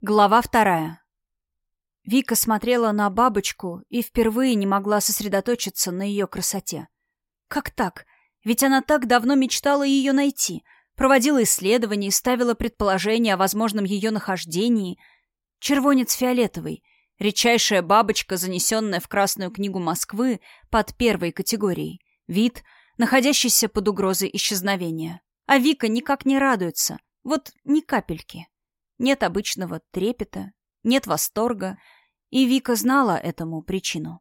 Глава вторая. Вика смотрела на бабочку и впервые не могла сосредоточиться на ее красоте. Как так? Ведь она так давно мечтала ее найти, проводила исследования ставила предположения о возможном ее нахождении. Червонец фиолетовый, редчайшая бабочка, занесенная в Красную книгу Москвы под первой категорией. Вид, находящийся под угрозой исчезновения. А Вика никак не радуется. Вот ни капельки. Нет обычного трепета, нет восторга, и Вика знала этому причину.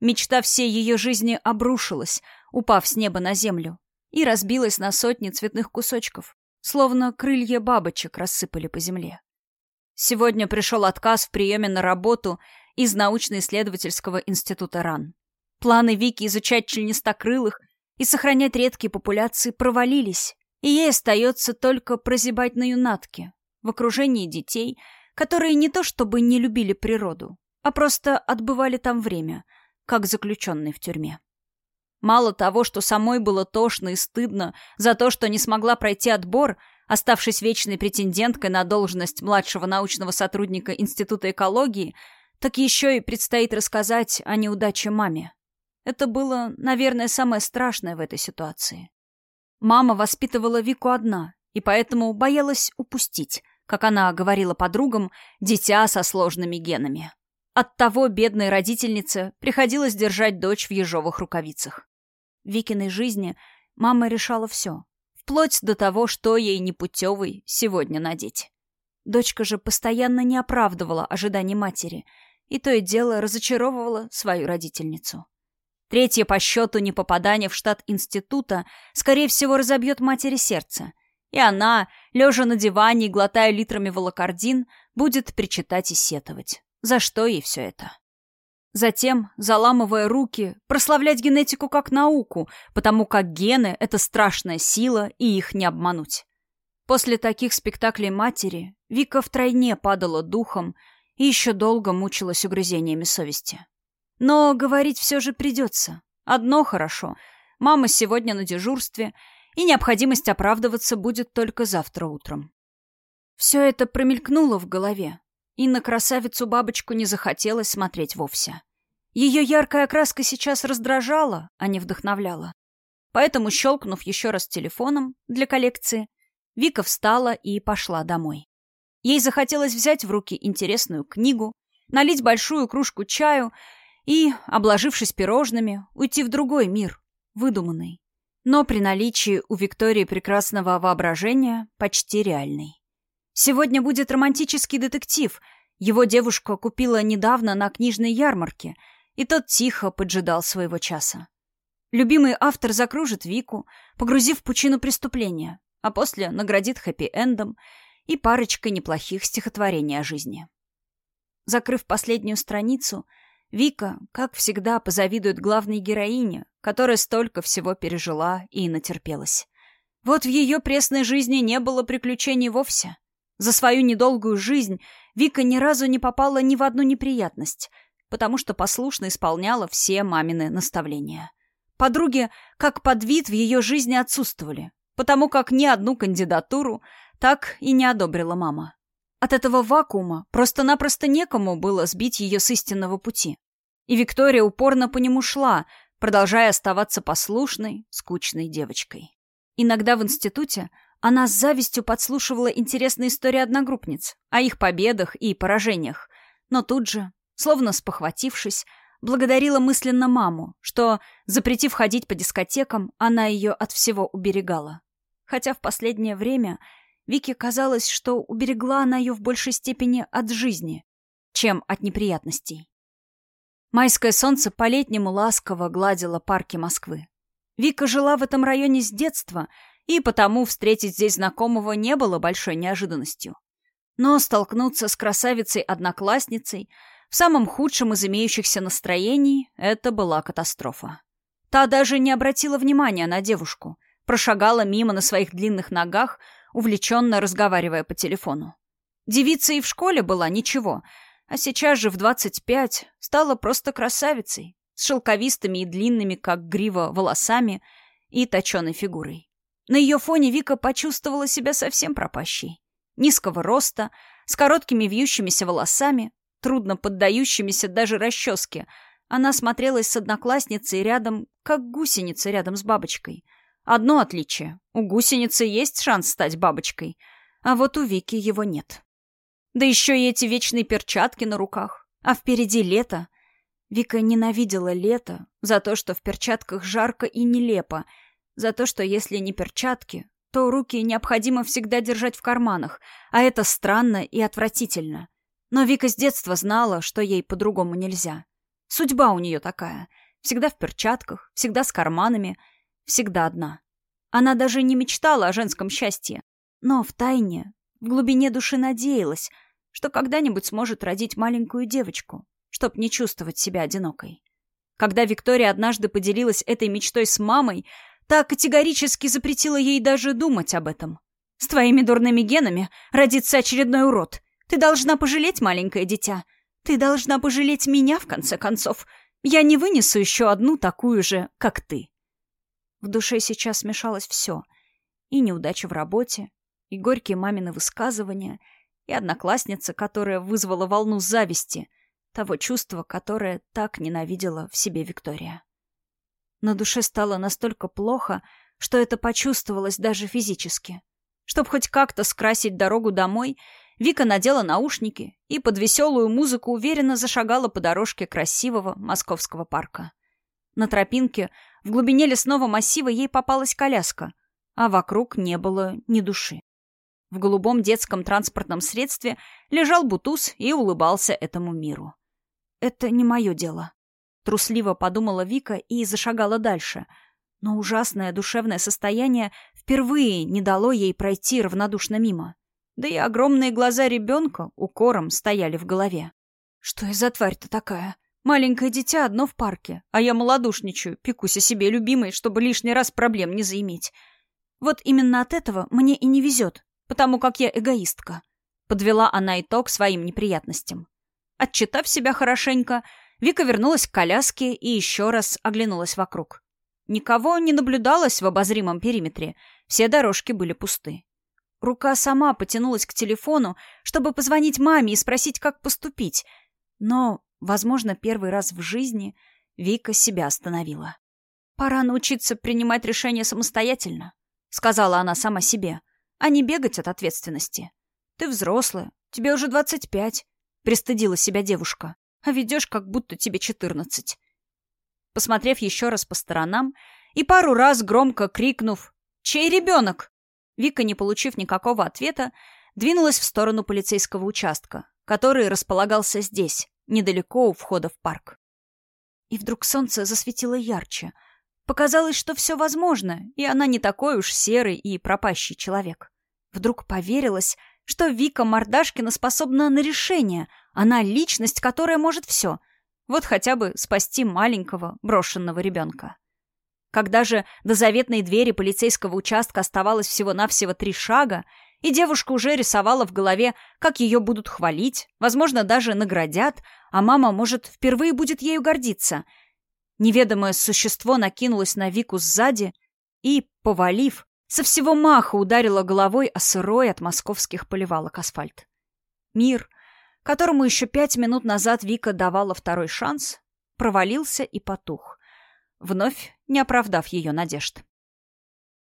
Мечта всей ее жизни обрушилась, упав с неба на землю, и разбилась на сотни цветных кусочков, словно крылья бабочек рассыпали по земле. Сегодня пришел отказ в приеме на работу из научно-исследовательского института РАН. Планы Вики изучать членистокрылых и сохранять редкие популяции провалились, и ей остается только прозябать на юнатке, в окружении детей, которые не то чтобы не любили природу, а просто отбывали там время, как заключенные в тюрьме. Мало того, что самой было тошно и стыдно за то, что не смогла пройти отбор, оставшись вечной претенденткой на должность младшего научного сотрудника Института экологии, так еще и предстоит рассказать о неудаче маме. Это было, наверное, самое страшное в этой ситуации. Мама воспитывала Вику одна, и поэтому боялась упустить, как она говорила подругам, дитя со сложными генами. Оттого бедной родительнице приходилось держать дочь в ежовых рукавицах. В Викиной жизни мама решала все, вплоть до того, что ей непутевый сегодня надеть. Дочка же постоянно не оправдывала ожиданий матери, и то и дело разочаровывала свою родительницу. Третье по счету непопадание в штат института, скорее всего, разобьет матери сердце — и она, лежа на диване и глотая литрами волокордин, будет причитать и сетовать. За что ей все это? Затем, заламывая руки, прославлять генетику как науку, потому как гены — это страшная сила, и их не обмануть. После таких спектаклей матери Вика втройне падала духом и еще долго мучилась угрызениями совести. Но говорить все же придется. Одно хорошо. Мама сегодня на дежурстве — и необходимость оправдываться будет только завтра утром. Все это промелькнуло в голове, и на красавицу-бабочку не захотелось смотреть вовсе. Ее яркая окраска сейчас раздражала, а не вдохновляла. Поэтому, щелкнув еще раз телефоном для коллекции, Вика встала и пошла домой. Ей захотелось взять в руки интересную книгу, налить большую кружку чаю и, обложившись пирожными, уйти в другой мир, выдуманный, но при наличии у Виктории прекрасного воображения почти реальный. Сегодня будет романтический детектив. Его девушка купила недавно на книжной ярмарке, и тот тихо поджидал своего часа. Любимый автор закружит Вику, погрузив в пучину преступления, а после наградит хэппи-эндом и парочкой неплохих стихотворений о жизни. Закрыв последнюю страницу, Вика, как всегда, позавидует главной героине, которая столько всего пережила и натерпелась. Вот в ее пресной жизни не было приключений вовсе. За свою недолгую жизнь Вика ни разу не попала ни в одну неприятность, потому что послушно исполняла все мамины наставления. Подруги как под вид в ее жизни отсутствовали, потому как ни одну кандидатуру так и не одобрила мама. От этого вакуума просто-напросто некому было сбить ее с истинного пути. И Виктория упорно по нему шла, продолжая оставаться послушной, скучной девочкой. Иногда в институте она с завистью подслушивала интересные истории одногруппниц о их победах и поражениях, но тут же, словно спохватившись, благодарила мысленно маму, что, запретив ходить по дискотекам, она ее от всего уберегала. Хотя в последнее время Вике казалось, что уберегла она ее в большей степени от жизни, чем от неприятностей. Майское солнце по-летнему ласково гладило парки Москвы. Вика жила в этом районе с детства, и потому встретить здесь знакомого не было большой неожиданностью. Но столкнуться с красавицей-одноклассницей в самом худшем из имеющихся настроений — это была катастрофа. Та даже не обратила внимания на девушку, прошагала мимо на своих длинных ногах, увлеченно разговаривая по телефону. Девица и в школе была ничего — а сейчас же в двадцать пять стала просто красавицей, с шелковистыми и длинными, как грива, волосами и точеной фигурой. На ее фоне Вика почувствовала себя совсем пропащей. Низкого роста, с короткими вьющимися волосами, трудно поддающимися даже расческе. Она смотрелась с одноклассницей рядом, как гусеница рядом с бабочкой. Одно отличие. У гусеницы есть шанс стать бабочкой, а вот у Вики его нет. Да еще и эти вечные перчатки на руках. А впереди лето. Вика ненавидела лето за то, что в перчатках жарко и нелепо, за то, что если не перчатки, то руки необходимо всегда держать в карманах, а это странно и отвратительно. Но Вика с детства знала, что ей по-другому нельзя. Судьба у нее такая. Всегда в перчатках, всегда с карманами, всегда одна. Она даже не мечтала о женском счастье. Но в тайне, в глубине души надеялась, что когда-нибудь сможет родить маленькую девочку, чтоб не чувствовать себя одинокой. Когда Виктория однажды поделилась этой мечтой с мамой, Та категорически запретила ей даже думать об этом. «С твоими дурными генами родится очередной урод. Ты должна пожалеть маленькое дитя. Ты должна пожалеть меня, в конце концов. Я не вынесу еще одну такую же, как ты». В душе сейчас смешалось все. И неудача в работе, и горькие мамины высказывания, и одноклассница, которая вызвала волну зависти, того чувства, которое так ненавидела в себе Виктория. На душе стало настолько плохо, что это почувствовалось даже физически. Чтобы хоть как-то скрасить дорогу домой, Вика надела наушники и под веселую музыку уверенно зашагала по дорожке красивого московского парка. На тропинке в глубине лесного массива ей попалась коляска, а вокруг не было ни души. В голубом детском транспортном средстве лежал Бутуз и улыбался этому миру. «Это не мое дело», Трусливо подумала Вика и зашагала дальше. Но ужасное душевное состояние впервые не дало ей пройти равнодушно мимо. Да и огромные глаза ребенка укором стояли в голове. Что я за тварь-то такая? Маленькое дитя одно в парке, а я малодушничаю, пекусь о себе любимой, чтобы лишний раз проблем не заиметь. Вот именно от этого мне и не везет, потому как я эгоистка. Подвела она итог своим неприятностям. Отчитав себя хорошенько, Вика вернулась к коляске и еще раз оглянулась вокруг. Никого не наблюдалось в обозримом периметре, все дорожки были пусты. Рука сама потянулась к телефону, чтобы позвонить маме и спросить, как поступить. Но, возможно, первый раз в жизни Вика себя остановила. «Пора научиться принимать решения самостоятельно», — сказала она сама себе, «а не бегать от ответственности. Ты взрослая, тебе уже двадцать пять», — пристыдила себя девушка а ведешь, как будто тебе четырнадцать. Посмотрев еще раз по сторонам и пару раз громко крикнув «Чей ребенок?», Вика, не получив никакого ответа, двинулась в сторону полицейского участка, который располагался здесь, недалеко у входа в парк. И вдруг солнце засветило ярче. Показалось, что все возможно, и она не такой уж серый и пропащий человек. Вдруг поверилась, что Вика Мордашкина способна на решение. Она личность, которая может все. Вот хотя бы спасти маленького брошенного ребенка. Когда же до заветной двери полицейского участка оставалось всего-навсего три шага, и девушка уже рисовала в голове, как ее будут хвалить, возможно, даже наградят, а мама, может, впервые будет ею гордиться. Неведомое существо накинулось на Вику сзади и, повалив, со всего маха ударила головой о сырой от московских поливалок асфальт. Мир, которому еще пять минут назад Вика давала второй шанс, провалился и потух, вновь не оправдав ее надежд.